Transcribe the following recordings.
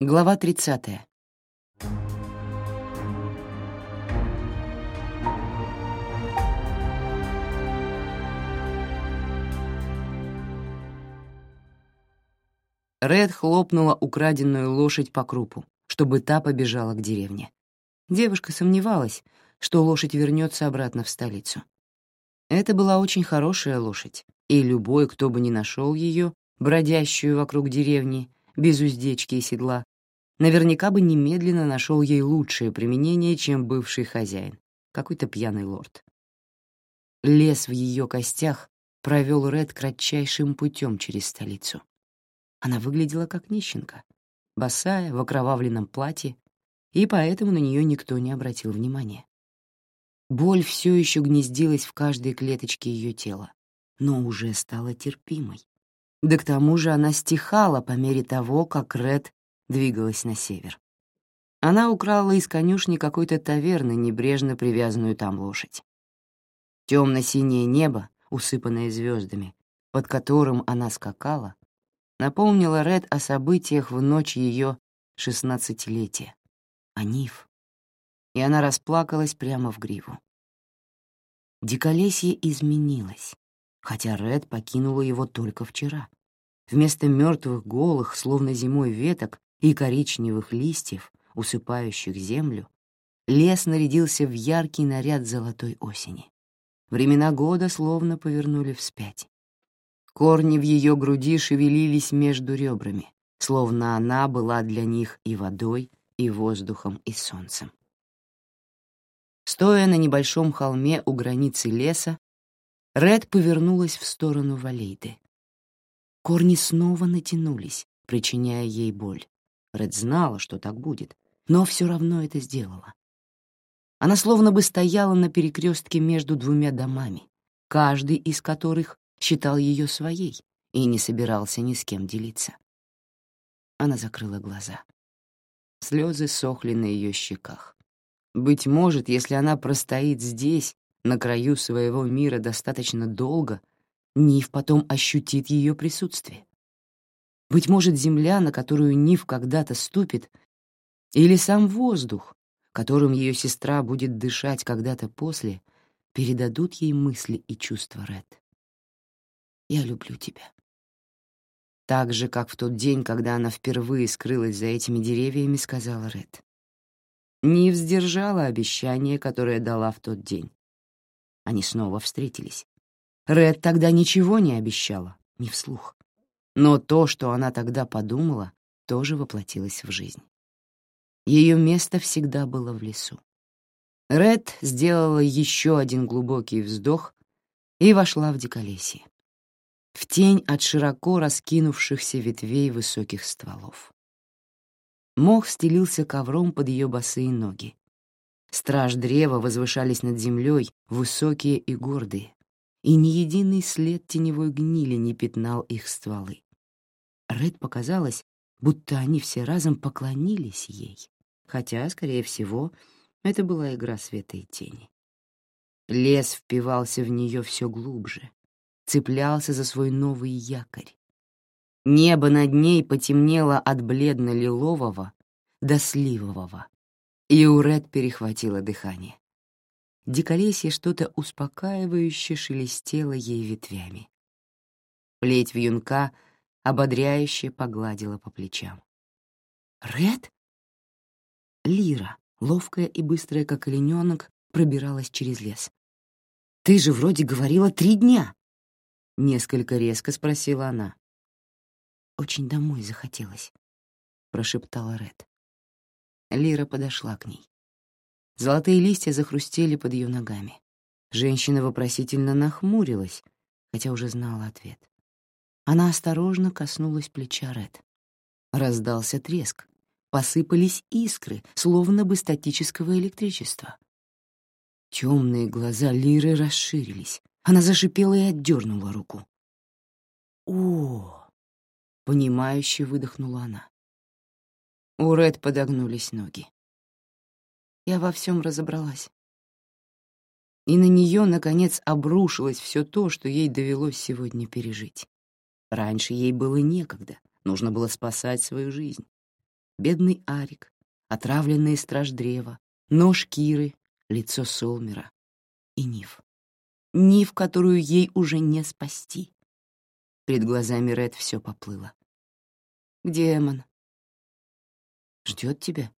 Глава 30. Ред хлопнула украденную лошадь по крупу, чтобы та побежала к деревне. Девушка сомневалась, что лошадь вернется обратно в столицу. Это была очень хорошая лошадь, и любой, кто бы ни нашел ее, бродящую вокруг деревни, без уздечки и седла, наверняка бы немедленно нашел ей лучшее применение, чем бывший хозяин, какой-то пьяный лорд. Лес в ее костях провел Ред кратчайшим путем через столицу. Она выглядела как нищенка, босая, в окровавленном платье, и поэтому на нее никто не обратил внимания. Боль все еще гнездилась в каждой клеточке ее тела, но уже стала терпимой. Да к тому же она стихала по мере того, как Ред двигалась на север. Она украла из конюшни какой-то таверны небрежно привязанную там лошадь. Темно-синее небо, усыпанное звездами, под которым она скакала, напомнила Ред о событиях в ночь ее шестнадцатилетия, о Ниф, и она расплакалась прямо в гриву. Диколесье изменилось, хотя Ред покинула его только вчера. Вместо мертвых голых, словно зимой веток и коричневых листьев, усыпающих землю, лес нарядился в яркий наряд золотой осени. Времена года словно повернули вспять. Корни в ее груди шевелились между ребрами, словно она была для них и водой, и воздухом, и солнцем. Стоя на небольшом холме у границы леса, Ред повернулась в сторону Валейды. Корни снова натянулись, причиняя ей боль. Ред знала, что так будет, но все равно это сделала. Она словно бы стояла на перекрестке между двумя домами, каждый из которых считал ее своей и не собирался ни с кем делиться. Она закрыла глаза. Слезы сохли на ее щеках. Быть может, если она простоит здесь, на краю своего мира достаточно долго, Нив потом ощутит ее присутствие. Быть может, земля, на которую Нив когда-то ступит, или сам воздух, которым ее сестра будет дышать когда-то после, передадут ей мысли и чувства Ред. «Я люблю тебя». Так же, как в тот день, когда она впервые скрылась за этими деревьями, сказала Ред. Нив сдержала обещание, которое дала в тот день. Они снова встретились. Ред тогда ничего не обещала, не вслух. Но то, что она тогда подумала, тоже воплотилось в жизнь. Ее место всегда было в лесу. Ред сделала еще один глубокий вздох и вошла в диколесье, в тень от широко раскинувшихся ветвей высоких стволов. Мох стелился ковром под ее босые ноги. Страж древа возвышались над землей, высокие и гордые, и ни единый след теневой гнили не пятнал их стволы. Ред показалось, будто они все разом поклонились ей, хотя, скорее всего, это была игра света и тени. Лес впивался в нее все глубже, цеплялся за свой новый якорь. Небо над ней потемнело от бледно-лилового до сливового, и у Ред перехватило дыхание. Диколесье что-то успокаивающе шелестело ей ветвями. Плеть вьюнка ободряюще погладила по плечам. «Ред?» Лира, ловкая и быстрая, как олененок, пробиралась через лес. «Ты же вроде говорила три дня!» Несколько резко спросила она. «Очень домой захотелось», — прошептала Ред. Лира подошла к ней. Золотые листья захрустели под ее ногами. Женщина вопросительно нахмурилась, хотя уже знала ответ. Она осторожно коснулась плеча Ред. Раздался треск. Посыпались искры, словно бы статического электричества. Темные глаза Лиры расширились. Она зашипела и отдернула руку. «О!» — понимающе выдохнула она. У Ред подогнулись ноги. Я во всем разобралась. И на нее, наконец, обрушилось все то, что ей довелось сегодня пережить. Раньше ей было некогда, нужно было спасать свою жизнь. бедный Арик, отравленные страж древа, нож Киры, лицо Солмера и Нив. Нив, которую ей уже не спасти. Перед глазами Ред все поплыло. «Где Эмон?» «Ждет тебя?»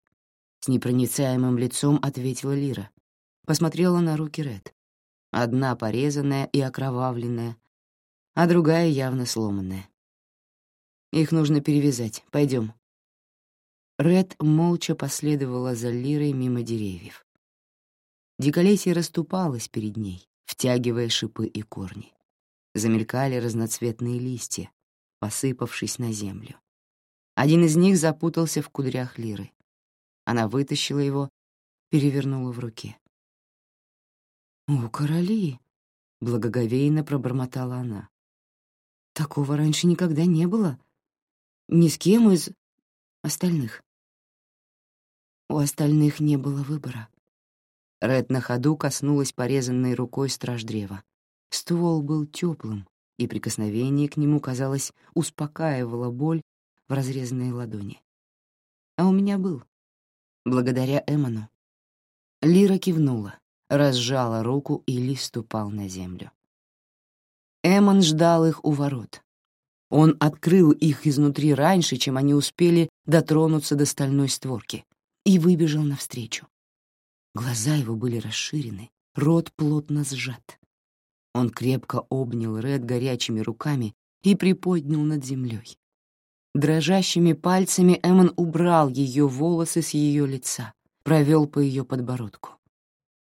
С непроницаемым лицом ответила Лира. Посмотрела на руки Ред. Одна порезанная и окровавленная, а другая явно сломанная. Их нужно перевязать. Пойдем. Ред молча последовала за Лирой мимо деревьев. Диколесье расступалось перед ней, втягивая шипы и корни. Замелькали разноцветные листья, посыпавшись на землю. Один из них запутался в кудрях Лиры. Она вытащила его, перевернула в руке. «О, короли!» — благоговейно пробормотала она. «Такого раньше никогда не было. Ни с кем из остальных». У остальных не было выбора. Ред на ходу коснулась порезанной рукой страж древа. Ствол был теплым, и прикосновение к нему, казалось, успокаивало боль в разрезанной ладони. А у меня был. Благодаря Эмону. Лира кивнула разжала руку, и лист упал на землю. Эмон ждал их у ворот. Он открыл их изнутри раньше, чем они успели дотронуться до стальной створки, и выбежал навстречу. Глаза его были расширены, рот плотно сжат. Он крепко обнял Ред горячими руками и приподнял над землей. Дрожащими пальцами Эмон убрал ее волосы с ее лица, провел по ее подбородку.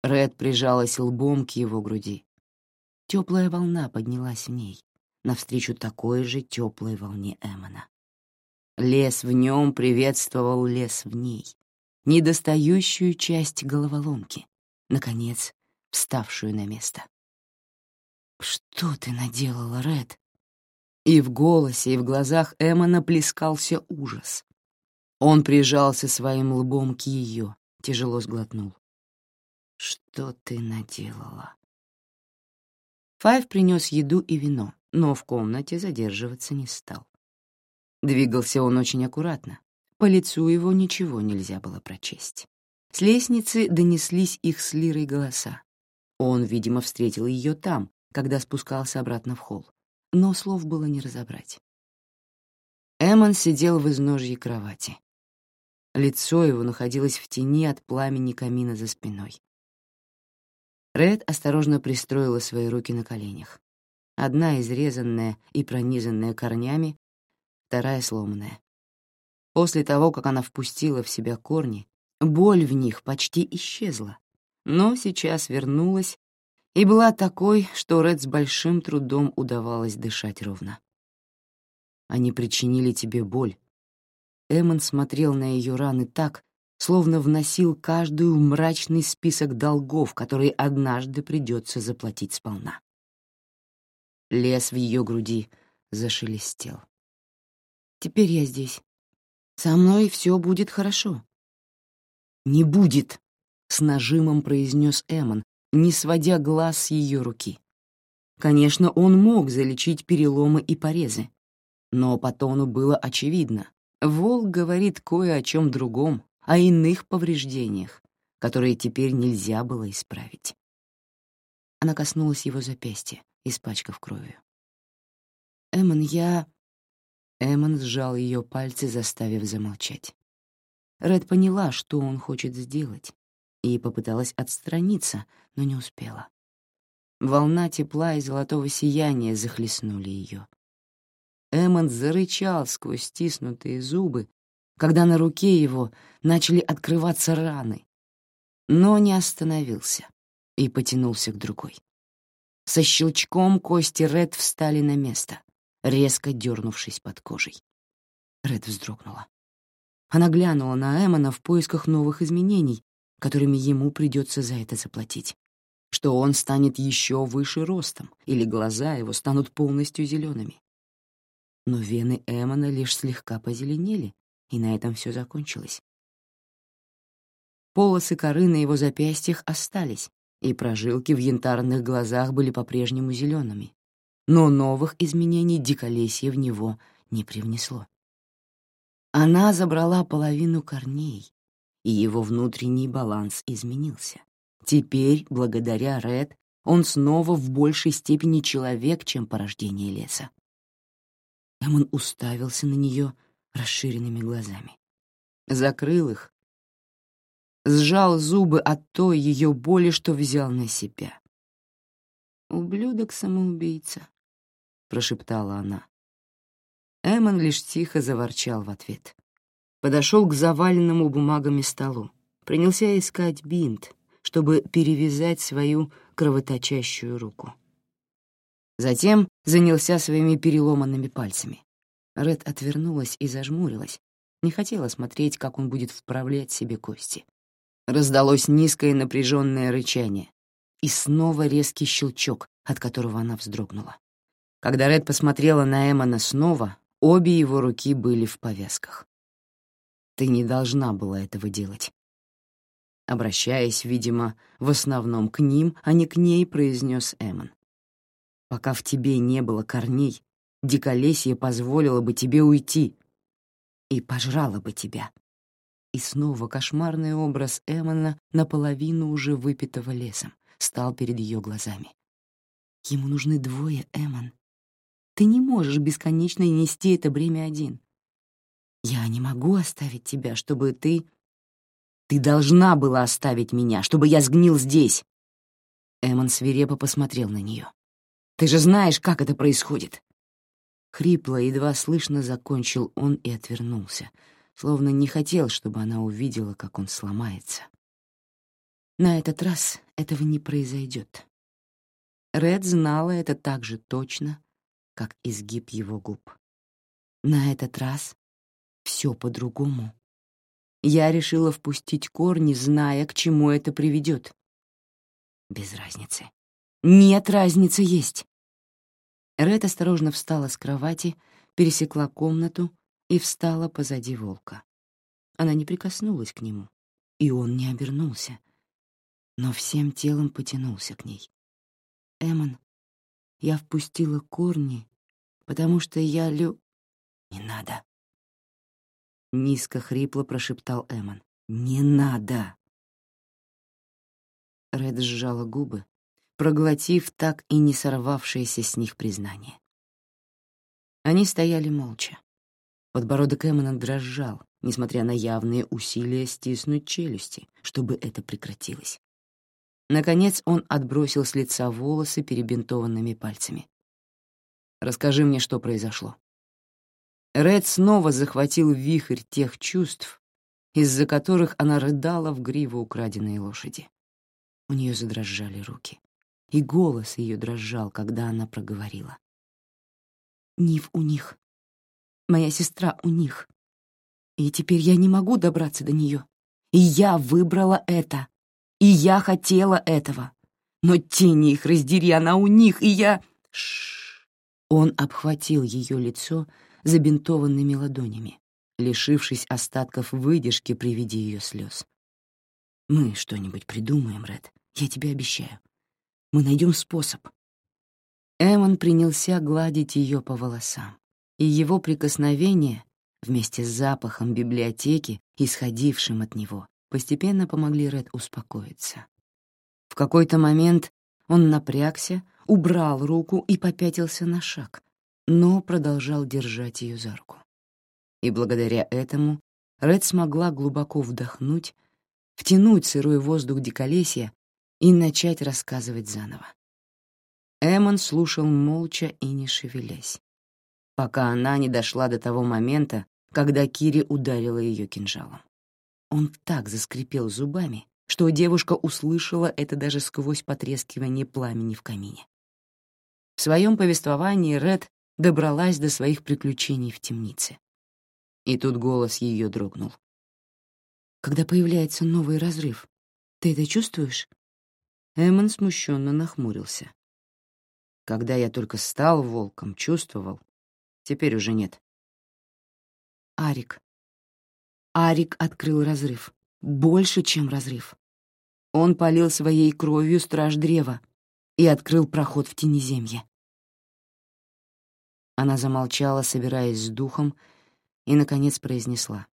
Ред прижалась лбом к его груди. Теплая волна поднялась в ней, навстречу такой же теплой волне Эмона. Лес в нем приветствовал лес в ней, недостающую часть головоломки, наконец, вставшую на место. «Что ты наделала, Ред?» И в голосе, и в глазах Эмона плескался ужас. Он прижался своим лбом к ее, тяжело сглотнул. Что ты наделала? Файв принес еду и вино, но в комнате задерживаться не стал. Двигался он очень аккуратно. По лицу его ничего нельзя было прочесть. С лестницы донеслись их с Лирой голоса. Он, видимо, встретил ее там, когда спускался обратно в холл, но слов было не разобрать. Эмон сидел в изножье кровати. Лицо его находилось в тени от пламени камина за спиной. Ред осторожно пристроила свои руки на коленях. Одна изрезанная и пронизанная корнями, вторая сломанная. После того, как она впустила в себя корни, боль в них почти исчезла, но сейчас вернулась и была такой, что Ред с большим трудом удавалось дышать ровно. Они причинили тебе боль. Эммон смотрел на ее раны так, словно вносил каждую мрачный список долгов, которые однажды придется заплатить сполна. Лес в ее груди зашелестел. «Теперь я здесь. Со мной все будет хорошо». «Не будет», — с нажимом произнес Эмон, не сводя глаз с ее руки. Конечно, он мог залечить переломы и порезы, но по тону было очевидно. Волк говорит кое о чем другом, о иных повреждениях, которые теперь нельзя было исправить. Она коснулась его запястья, испачкав кровью. «Эммон, я...» Эммон сжал ее пальцы, заставив замолчать. Ред поняла, что он хочет сделать, и попыталась отстраниться, но не успела. Волна тепла и золотого сияния захлестнули ее. Эммон зарычал сквозь стиснутые зубы, когда на руке его начали открываться раны, но не остановился и потянулся к другой. Со щелчком кости Ред встали на место, резко дернувшись под кожей. Ред вздрогнула. Она глянула на Эмона в поисках новых изменений, которыми ему придется за это заплатить. Что он станет еще выше ростом, или глаза его станут полностью зелеными. Но вены Эмона лишь слегка позеленели, и на этом все закончилось. Полосы коры на его запястьях остались, и прожилки в янтарных глазах были по-прежнему зелеными, но новых изменений диколесье в него не привнесло. Она забрала половину корней, и его внутренний баланс изменился. Теперь, благодаря Ред, он снова в большей степени человек, чем порождение леса. Эмон уставился на нее расширенными глазами. Закрыл их, сжал зубы от той ее боли, что взял на себя. «Ублюдок-самоубийца», — прошептала она. Эмон лишь тихо заворчал в ответ. Подошел к заваленному бумагами столу, принялся искать бинт, чтобы перевязать свою кровоточащую руку. Затем занялся своими переломанными пальцами. Ред отвернулась и зажмурилась, не хотела смотреть, как он будет вправлять себе кости. Раздалось низкое напряженное рычание и снова резкий щелчок, от которого она вздрогнула. Когда Ред посмотрела на Эммона снова, обе его руки были в повязках. «Ты не должна была этого делать», обращаясь, видимо, в основном к ним, а не к ней, произнес Эмон. «Пока в тебе не было корней, диколесье позволило бы тебе уйти и пожрало бы тебя». И снова кошмарный образ Эмона наполовину уже выпитого лесом стал перед ее глазами. «Ему нужны двое, Эмон. Ты не можешь бесконечно нести это бремя один. Я не могу оставить тебя, чтобы ты ты должна была оставить меня, чтобы я сгнил здесь. Эмон свирепо посмотрел на нее. Ты же знаешь, как это происходит. Хрипло, едва слышно закончил он и отвернулся, словно не хотел, чтобы она увидела, как он сломается. На этот раз этого не произойдет. Ред знала это так же точно, как изгиб его губ. На этот раз все по-другому. Я решила впустить корни, зная, к чему это приведет. Без разницы. Нет, разницы есть. Ред осторожно встала с кровати, пересекла комнату и встала позади волка. Она не прикоснулась к нему, и он не обернулся, но всем телом потянулся к ней. «Эмон, я впустила корни, потому что я лю...» «Не надо», — низко хрипло прошептал Эмон. «Не надо!» Ред сжала губы, проглотив так и не сорвавшееся с них признание. Они стояли молча. Подбородок Эмона дрожал, несмотря на явные усилия стиснуть челюсти, чтобы это прекратилось. Наконец он отбросил с лица волосы перебинтованными пальцами. «Расскажи мне, что произошло». Ред снова захватил вихрь тех чувств, из-за которых она рыдала в гриву украденной лошади. У нее задрожали руки, и голос ее дрожал, когда она проговорила. «Нив у них. Моя сестра у них. И теперь я не могу добраться до нее. И я выбрала это. И я хотела этого. Но тени их раздери, она у них, и я...» Шш. Он обхватил ее лицо, забинтованными ладонями, лишившись остатков выдержки при виде ее слез. «Мы что-нибудь придумаем, Ред, я тебе обещаю. Мы найдем способ». Эмон принялся гладить ее по волосам, и его прикосновения, вместе с запахом библиотеки, исходившим от него, постепенно помогли Ред успокоиться. В какой-то момент он напрягся, убрал руку и попятился на шаг, но продолжал держать ее за руку. И благодаря этому Ред смогла глубоко вдохнуть, втянуть сырой воздух диколесья и начать рассказывать заново. Эмон слушал молча и не шевелясь, пока она не дошла до того момента, когда Кири ударила ее кинжалом. Он так заскрипел зубами, что девушка услышала это даже сквозь потрескивание пламени в камине. В своем повествовании Ред добралась до своих приключений в темнице. И тут голос ее дрогнул. «Когда появляется новый разрыв, ты это чувствуешь?» Эммон смущенно нахмурился. «Когда я только стал волком, чувствовал. Теперь уже нет». Арик. Арик открыл разрыв. Больше, чем разрыв. Он полил своей кровью страж древа и открыл проход в тенеземье. Она замолчала, собираясь с духом, и, наконец, произнесла.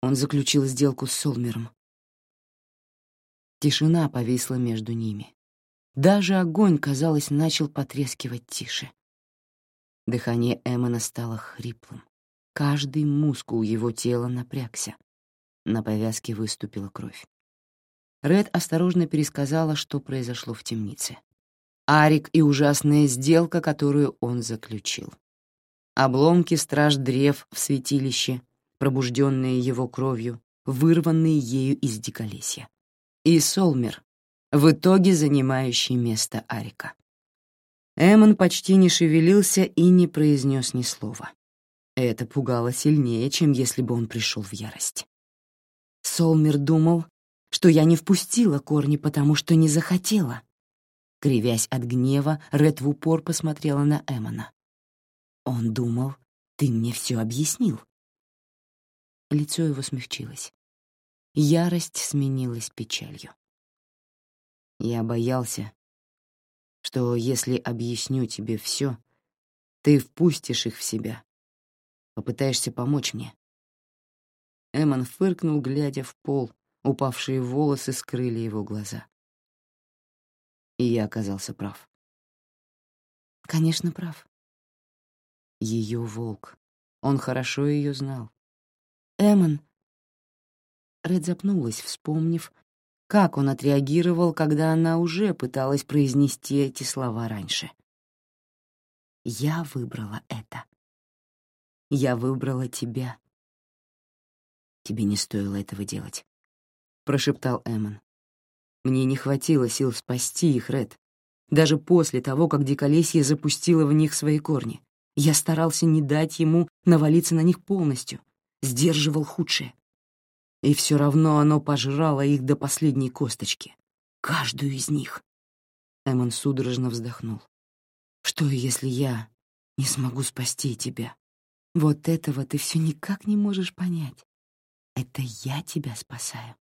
Он заключил сделку с Солмером. Тишина повисла между ними. Даже огонь, казалось, начал потрескивать тише. Дыхание Эммона стало хриплым. Каждый мускул его тела напрягся. На повязке выступила кровь. Ред осторожно пересказала, что произошло в темнице. Арик и ужасная сделка, которую он заключил. Обломки страж древ в святилище, пробужденные его кровью, вырванные ею из диколесья. И Солмер, в итоге занимающий место Арика. Эмон почти не шевелился и не произнес ни слова. Это пугало сильнее, чем если бы он пришел в ярость. Солмер думал, что я не впустила корни, потому что не захотела. Кривясь от гнева, Ред в упор посмотрела на Эмона. Он думал, ты мне все объяснил. Лицо его смягчилось. Ярость сменилась печалью. Я боялся, что если объясню тебе все, ты впустишь их в себя, попытаешься помочь мне. Эмон фыркнул, глядя в пол, упавшие волосы скрыли его глаза. И я оказался прав. Конечно, прав. Ее волк. Он хорошо ее знал. Эмон. Ред запнулась, вспомнив, как он отреагировал, когда она уже пыталась произнести эти слова раньше. «Я выбрала это. Я выбрала тебя. Тебе не стоило этого делать», — прошептал Эмон. «Мне не хватило сил спасти их, Ред. Даже после того, как Диколесье запустило в них свои корни, я старался не дать ему навалиться на них полностью — сдерживал худшее. И все равно оно пожрало их до последней косточки. Каждую из них. Эмон судорожно вздохнул. Что, если я не смогу спасти тебя? Вот этого ты все никак не можешь понять. Это я тебя спасаю.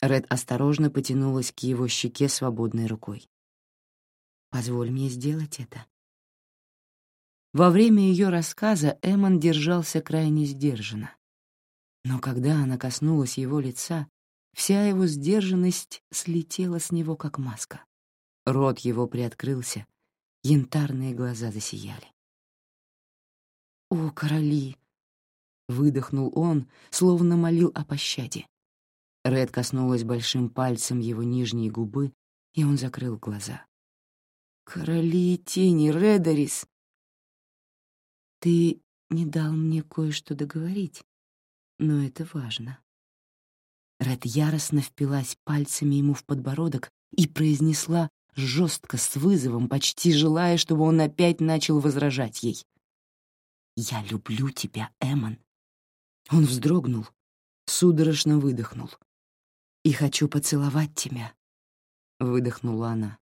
Ред осторожно потянулась к его щеке свободной рукой. «Позволь мне сделать это. Во время ее рассказа Эмон держался крайне сдержанно. Но когда она коснулась его лица, вся его сдержанность слетела с него, как маска. Рот его приоткрылся, янтарные глаза засияли. «О, короли!» — выдохнул он, словно молил о пощаде. Ред коснулась большим пальцем его нижней губы, и он закрыл глаза. «Короли тени, Редорис!» Ты не дал мне кое-что договорить, но это важно. Ред яростно впилась пальцами ему в подбородок и произнесла жестко, с вызовом, почти желая, чтобы он опять начал возражать ей. «Я люблю тебя, Эмон». Он вздрогнул, судорожно выдохнул. «И хочу поцеловать тебя», — выдохнула она.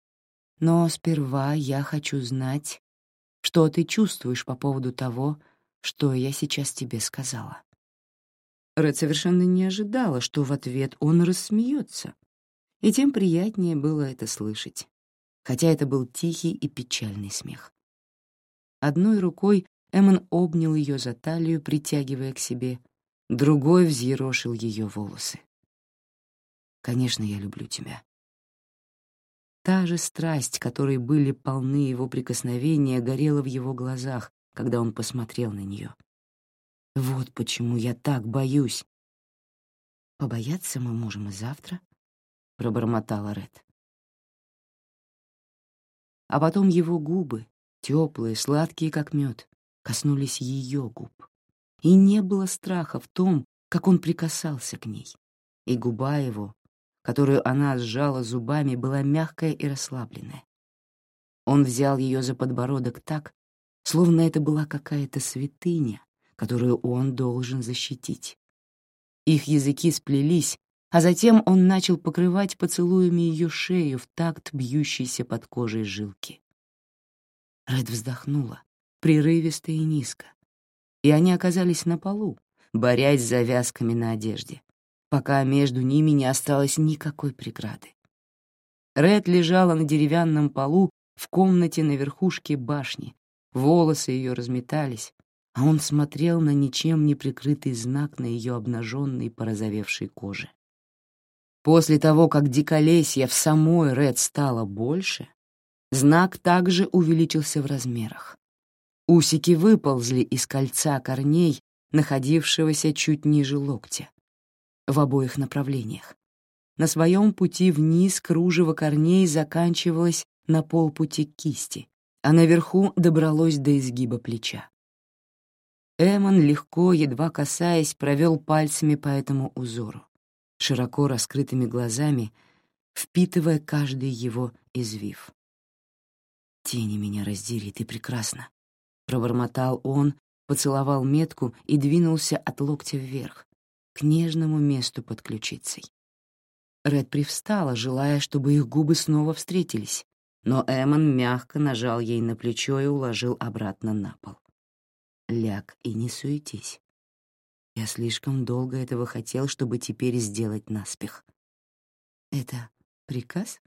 «Но сперва я хочу знать, что ты чувствуешь по поводу того, что я сейчас тебе сказала?» Ред совершенно не ожидала, что в ответ он рассмеется, и тем приятнее было это слышать, хотя это был тихий и печальный смех. Одной рукой Эммон обнял ее за талию, притягивая к себе, другой взъерошил ее волосы. «Конечно, я люблю тебя», Та же страсть, которой были полны его прикосновения, горела в его глазах, когда он посмотрел на нее. Вот почему я так боюсь. Побояться мы можем и завтра, пробормотала Ред. А потом его губы, теплые, сладкие, как мед, коснулись ее губ. И не было страха в том, как он прикасался к ней. И губа его которую она сжала зубами, была мягкая и расслабленная. Он взял ее за подбородок так, словно это была какая-то святыня, которую он должен защитить. Их языки сплелись, а затем он начал покрывать поцелуями ее шею в такт бьющейся под кожей жилки. Ред вздохнула, прерывисто и низко, и они оказались на полу, борясь с завязками на одежде пока между ними не осталось никакой преграды. Ред лежала на деревянном полу в комнате на верхушке башни, волосы ее разметались, а он смотрел на ничем не прикрытый знак на ее обнаженной порозовевшей коже. После того, как диколесья в самой Ред стало больше, знак также увеличился в размерах. Усики выползли из кольца корней, находившегося чуть ниже локтя, в обоих направлениях. На своем пути вниз кружево корней заканчивалось на полпути к кисти, а наверху добралось до изгиба плеча. Эмон легко, едва касаясь, провел пальцами по этому узору широко раскрытыми глазами, впитывая каждый его извив. «Тени меня раздери, ты прекрасна!» — пробормотал он, поцеловал метку и двинулся от локтя вверх, к нежному месту под ключицей. Ред привстала, желая, чтобы их губы снова встретились, но Эмон мягко нажал ей на плечо и уложил обратно на пол. «Ляг и не суетись. Я слишком долго этого хотел, чтобы теперь сделать наспех. Это приказ?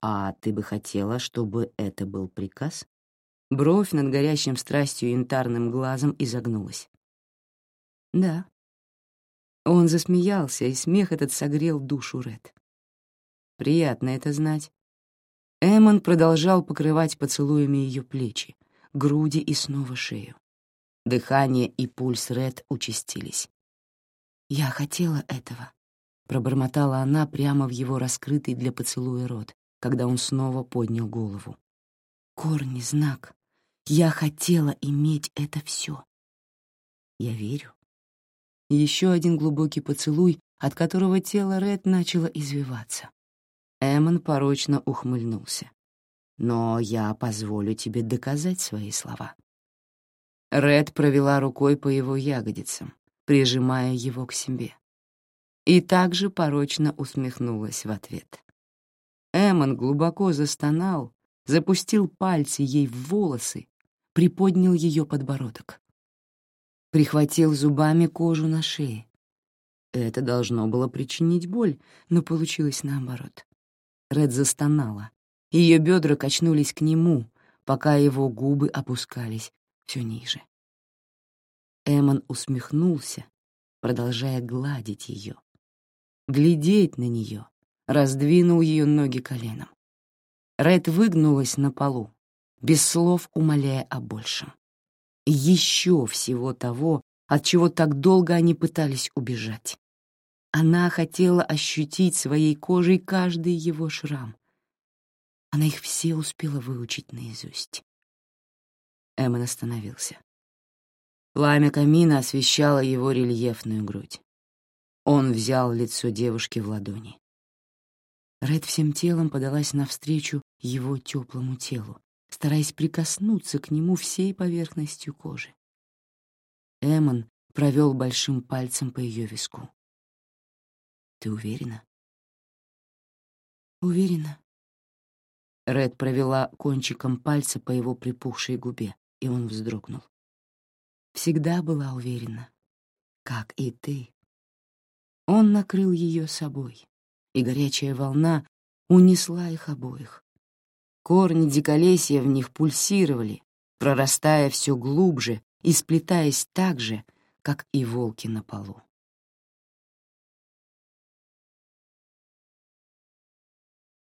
А ты бы хотела, чтобы это был приказ? Бровь над горящим страстью янтарным глазом изогнулась. Да. Он засмеялся, и смех этот согрел душу Ред. Приятно это знать. Эмон продолжал покрывать поцелуями ее плечи, груди и снова шею. Дыхание и пульс Ред участились. «Я хотела этого», — пробормотала она прямо в его раскрытый для поцелуя рот, когда он снова поднял голову. «Корни, знак. Я хотела иметь это все. Я верю». Еще один глубокий поцелуй, от которого тело Ред начало извиваться. Эммон порочно ухмыльнулся. «Но я позволю тебе доказать свои слова». Ред провела рукой по его ягодицам, прижимая его к себе. И также порочно усмехнулась в ответ. Эмон глубоко застонал, запустил пальцы ей в волосы, приподнял ее подбородок. Прихватил зубами кожу на шее. Это должно было причинить боль, но получилось наоборот. Ред застонала. Ее бедра качнулись к нему, пока его губы опускались все ниже. Эмон усмехнулся, продолжая гладить ее, глядеть на нее, раздвинул ее ноги коленом. Ред выгнулась на полу, без слов умоляя о большем. Еще всего того, от чего так долго они пытались убежать. Она хотела ощутить своей кожей каждый его шрам. Она их все успела выучить наизусть. Эммон остановился. Пламя камина освещало его рельефную грудь. Он взял лицо девушки в ладони. Ред всем телом подалась навстречу его теплому телу, стараясь прикоснуться к нему всей поверхностью кожи. Эммон провел большим пальцем по ее виску. «Ты уверена?» «Уверена». Ред провела кончиком пальца по его припухшей губе и он вздрогнул. Всегда была уверена, как и ты. Он накрыл ее собой, и горячая волна унесла их обоих. Корни диколесья в них пульсировали, прорастая все глубже и сплетаясь так же, как и волки на полу.